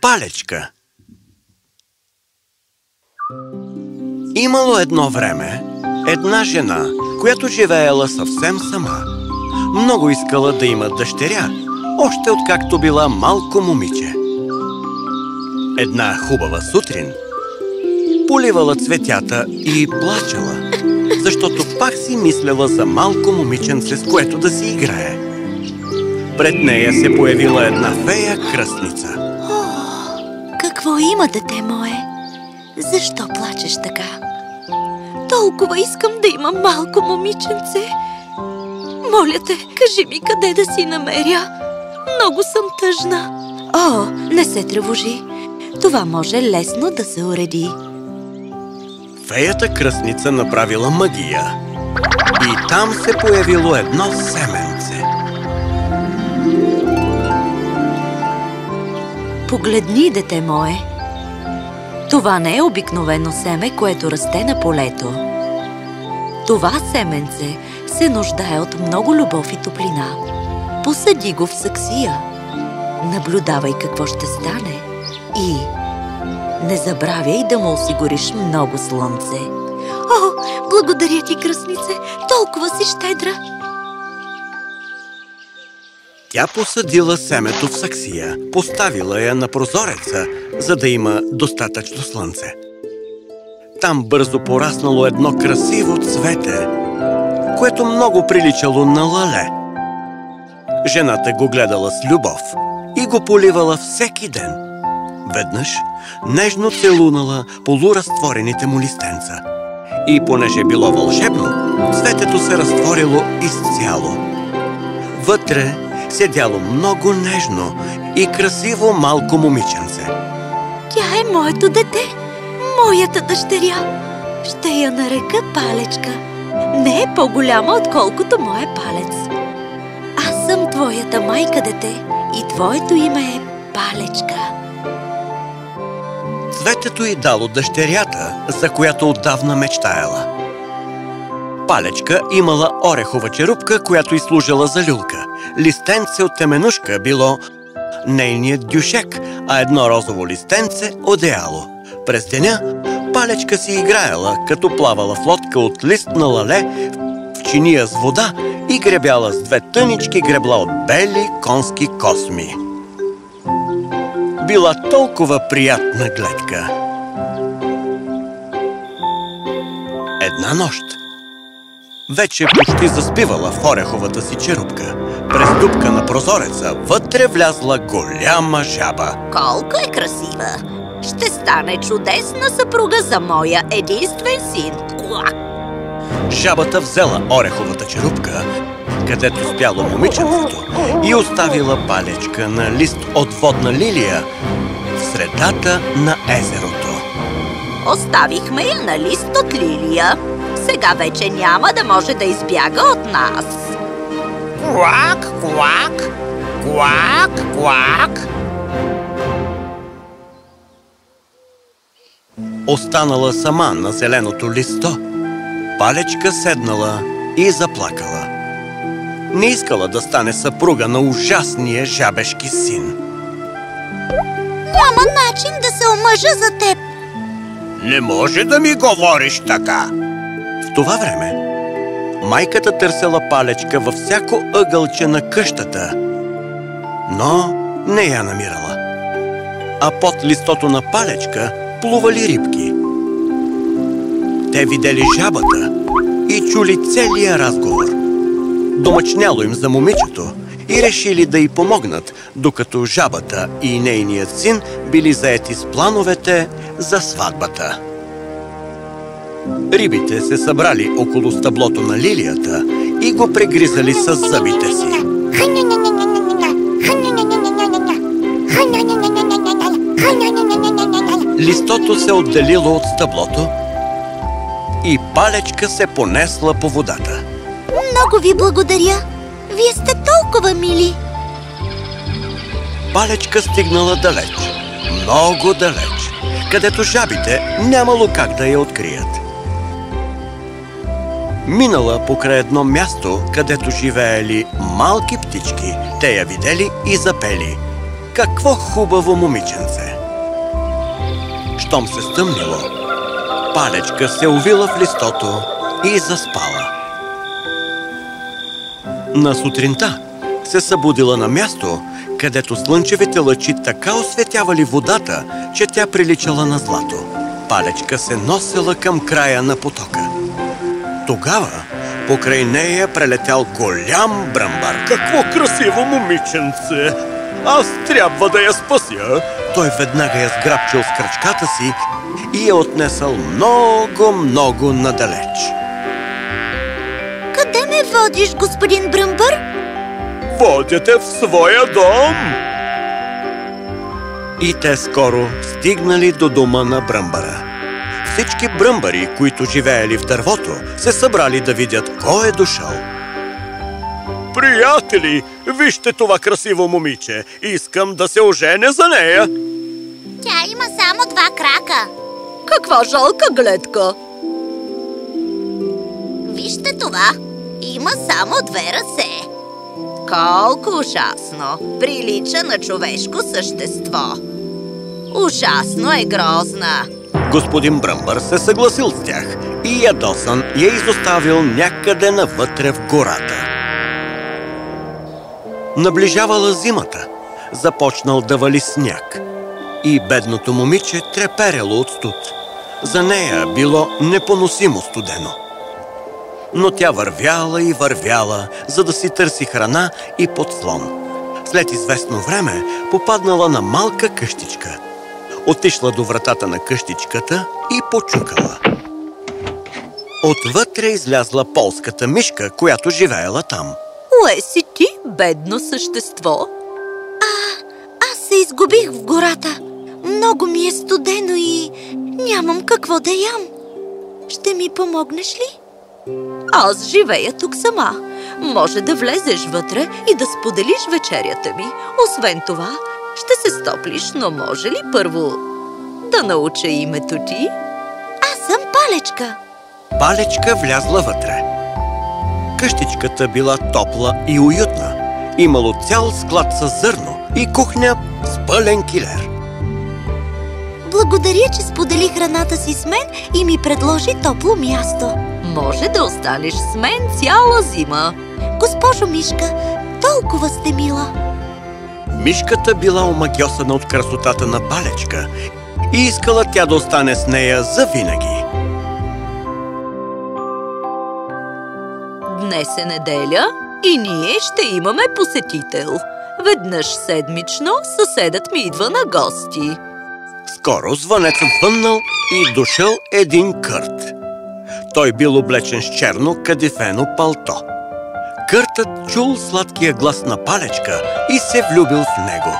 Палечка Имало едно време една жена, която живеела съвсем сама. Много искала да има дъщеря, още откакто била малко момиче. Една хубава сутрин поливала цветята и плачела, защото пак си мисляла за малко момиченце, с което да си играе. Пред нея се появила една фея кръстница. О, какво има, дете мое? Защо плачеш така? Толкова искам да имам малко момиченце. Моля те, кажи ми къде да си намеря. Много съм тъжна. О, не се тревожи. Това може лесно да се уреди. Феята кръстница направила магия и там се появило едно семенце. Погледни, дете мое. Това не е обикновено семе, което расте на полето. Това семенце се нуждае от много любов и топлина. Посади го в саксия. Наблюдавай какво ще стане и не забравяй да му осигуриш много слънце. О, благодаря ти, кръснице! Толкова си щедра! Тя посадила семето в саксия, поставила я на прозореца, за да има достатъчно слънце. Там бързо пораснало едно красиво цвете, което много приличало на лале. Жената го гледала с любов и го поливала всеки ден. Веднъж нежно целунала полуразтворените му листенца. И понеже било вълшебно, цветето се разтворило изцяло. Вътре седяло много нежно и красиво малко момиченце. Тя е моето дете, моята дъщеря. Ще я нарека Палечка. Не е по-голяма, отколкото моя палец. Аз съм твоята майка, дете, и твоето име е Палечка. Цветето й дало дъщерята, за която отдавна мечтаяла. Палечка имала орехова черупка, която й служила за люлка. Листенце от теменушка било нейният дюшек, а едно розово листенце – одеяло. През деня Палечка си играела, като плавала в лодка от лист на лале в чиния с вода и гребяла с две тънички гребла от бели конски косми. Била толкова приятна гледка. Една нощ вече почти заспивала в ореховата си черупка. През дупка на прозореца вътре влязла голяма жаба. Колко е красива! Ще стане чудесна съпруга за моя единствен син. Жабата взела ореховата черупка, където спяло момиченцето, и оставила палечка на лист от водна лилия в средата на езерото. Оставихме я на лист от лилия. Сега вече няма да може да избяга от нас. Квак, квак, квак, квак. Останала сама на зеленото листо, палечка седнала и заплакала. Не искала да стане съпруга на ужасния жабешки син. Няма начин да се омъжа за теб. Не може да ми говориш така. В това време майката търсела палечка във всяко ъгълче на къщата, но не я намирала. А под листото на палечка плували рибки. Те видели жабата и чули целия разговор. Домъчняло им за момичето и решили да й помогнат, докато жабата и нейният син били заети с плановете за сватбата. Рибите се събрали около стъблото на лилията и го прегризали с зъбите си. Листото се отделило от стъблото и палечка се понесла по водата. Много ви благодаря. Вие сте толкова мили. Палечка стигнала далеч, много далеч, където жабите нямало как да я открият. Минала покрай едно място, където живеели малки птички. Те я видели и запели. Какво хубаво момиченце! Щом се стъмнило, палечка се увила в листото и заспала. На сутринта се събудила на място, където слънчевите лъчи така осветявали водата, че тя приличала на злато. Палечка се носила към края на потока. Тогава покрай нея прелетял голям бръмбар. Какво красиво момиченце! Аз трябва да я спася! Той веднага я сграбчил с кръчката си и я отнесъл много, много надалеч. Водиш, господин Бръмбър? Водя те в своя дом! И те скоро стигнали до дома на бръмбара. Всички бръмбари, които живеели в дървото, се събрали да видят кой е дошъл. Приятели, вижте това красиво момиче! Искам да се оженя за нея! Тя има само два крака. Каква жалка гледка! Вижте това. Има само две ръце. Колко ужасно! Прилича на човешко същество. Ужасно е грозна. Господин Бръмбър се съгласил с тях и ядосан я изоставил някъде навътре в гората. Наближавала зимата. Започнал да вали сняг. И бедното момиче треперело от студ. За нея било непоносимо студено. Но тя вървяла и вървяла, за да си търси храна и подслон. След известно време попаднала на малка къщичка. Отишла до вратата на къщичката и почукала. Отвътре излязла полската мишка, която живеела там. Уе си ти, бедно същество? Аз се изгубих в гората. Много ми е студено и нямам какво да ям. Ще ми помогнеш ли? Аз живея тук сама. Може да влезеш вътре и да споделиш вечерята ми. Освен това, ще се стоплиш, но може ли първо да науча името ти? Аз съм Палечка. Палечка влязла вътре. Къщичката била топла и уютна. Имало цял склад с зърно и кухня с пълен килер. Благодаря, че сподели храната си с мен и ми предложи топло място. Може да останеш с мен цяла зима. Госпожо Мишка, толкова сте мила. Мишката била омагьосана от красотата на Палечка и искала тя да остане с нея завинаги. Днес е неделя и ние ще имаме посетител. Веднъж седмично съседът ми идва на гости. Скоро звънецът звъннал и дошъл един кърт. Той бил облечен с черно кадифено палто. Къртът чул сладкия глас на Палечка и се влюбил в него.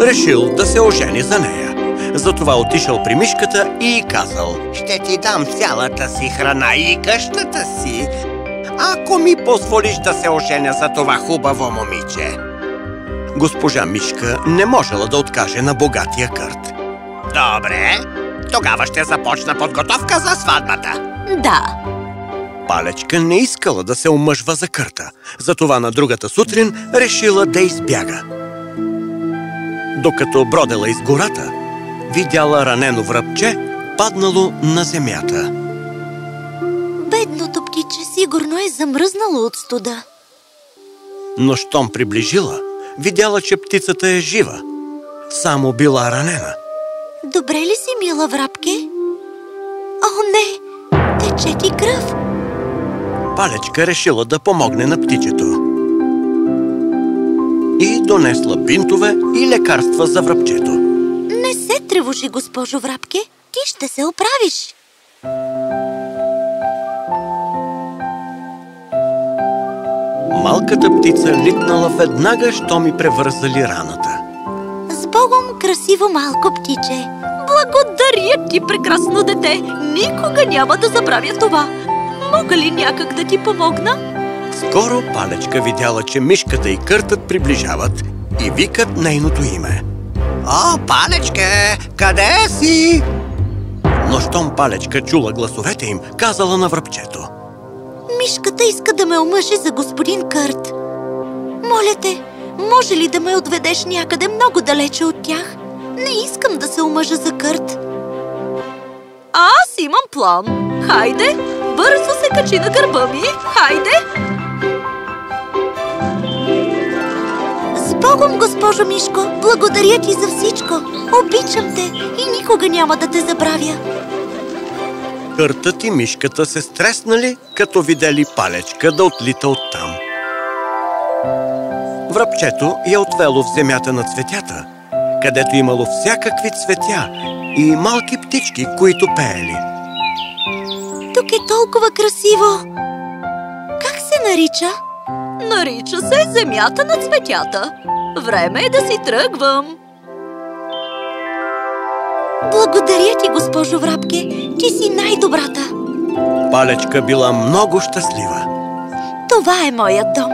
Решил да се ожени за нея. Затова отишъл при мишката и казал Ще ти дам цялата си храна и къщата си, ако ми позволиш да се оженя за това хубаво момиче. Госпожа Мишка не можела да откаже на богатия кърт. Добре, тогава ще започна подготовка за сватбата. Да, Палечка не искала да се омъжва за кърта, затова на другата сутрин решила да избяга. Докато бродела из гората, видяла ранено връбче, паднало на земята. Бедното птиче сигурно е замръзнало от студа. Но щом приближила, видяла, че птицата е жива. Само била ранена. Добре ли си, мила врабке? О, не! Тече ти кръв. Палечка решила да помогне на птичето. И донесла бинтове и лекарства за връбчето. Не се тревожи, госпожо врабке. Ти ще се оправиш. Малката птица литнала веднага, що ми превързали раната. Красиво малко птиче. благодаря ти, прекрасно дете. Никога няма да забравя това. Мога ли някак да ти помогна? Скоро Палечка видяла, че мишката и къртът приближават и викат нейното име. О, Палечка, къде си? Но щом Палечка чула гласовете им, казала на връбчето. Мишката иска да ме омъжи за господин Кърт. Моля те, може ли да ме отведеш някъде много далече от тях? Не искам да се омъжа за Кърт. Аз имам план. Хайде, бързо се качи на гърба ми. Хайде! С Богом, госпожо Мишко! Благодаря ти за всичко! Обичам те и никога няма да те забравя! Къртът и мишката се стреснали, като видели палечка да отлита оттам. Връбчето я отвело в земята на цветята, където имало всякакви цветя и малки птички, които пеели. Тук е толкова красиво! Как се нарича? Нарича се земята на цветята. Време е да си тръгвам. Благодаря ти, госпожо Врабке! Ти си най-добрата! Палечка била много щастлива. Това е моят дом.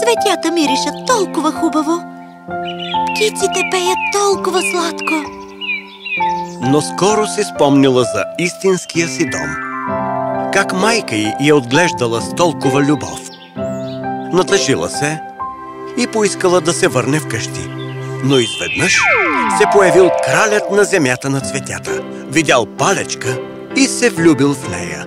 Цветята миришат толкова хубаво. Птиците пеят толкова сладко. Но скоро си спомнила за истинския си дом. Как майка й я отглеждала с толкова любов. Натъжила се и поискала да се върне вкъщи. Но изведнъж се появил кралят на земята на цветята. Видял палечка и се влюбил в нея.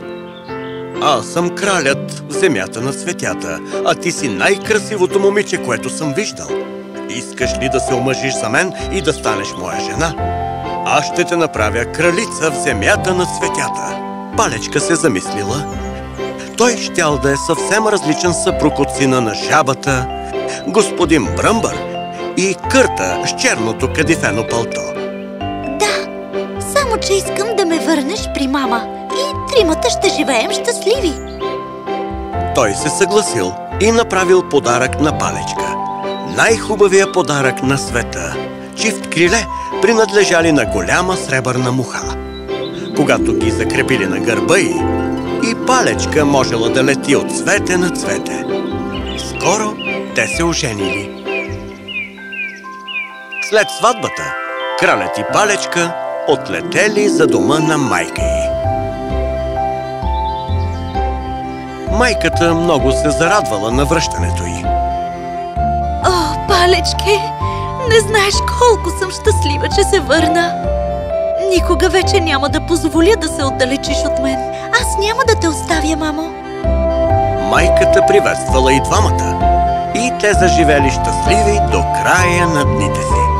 Аз съм кралят в земята на цветята, а ти си най-красивото момиче, което съм виждал. Искаш ли да се омъжиш за мен и да станеш моя жена? Аз ще те направя кралица в земята на цветята. Палечка се замислила. Той щял да е съвсем различен съпруг от сина на жабата, господин Бръмбър и кърта с черното кадифено пълто. Да, само че искам да ме върнеш при мама и тримата ще живеем щастливи. Той се съгласил и направил подарък на Палечка. Най-хубавия подарък на света. Чифт криле принадлежали на голяма сребърна муха. Когато ги закрепили на гърба й, и Палечка можела да лети от цвете на цвете. Скоро те се оженили. След сватбата, кралят и Палечка отлетели за дома на майка й. Майката много се зарадвала на връщането й. О, палечке! Не знаеш колко съм щастлива, че се върна. Никога вече няма да позволя да се отдалечиш от мен. Аз няма да те оставя, мамо. Майката приветствала и двамата. И те заживели щастливи до края на дните си.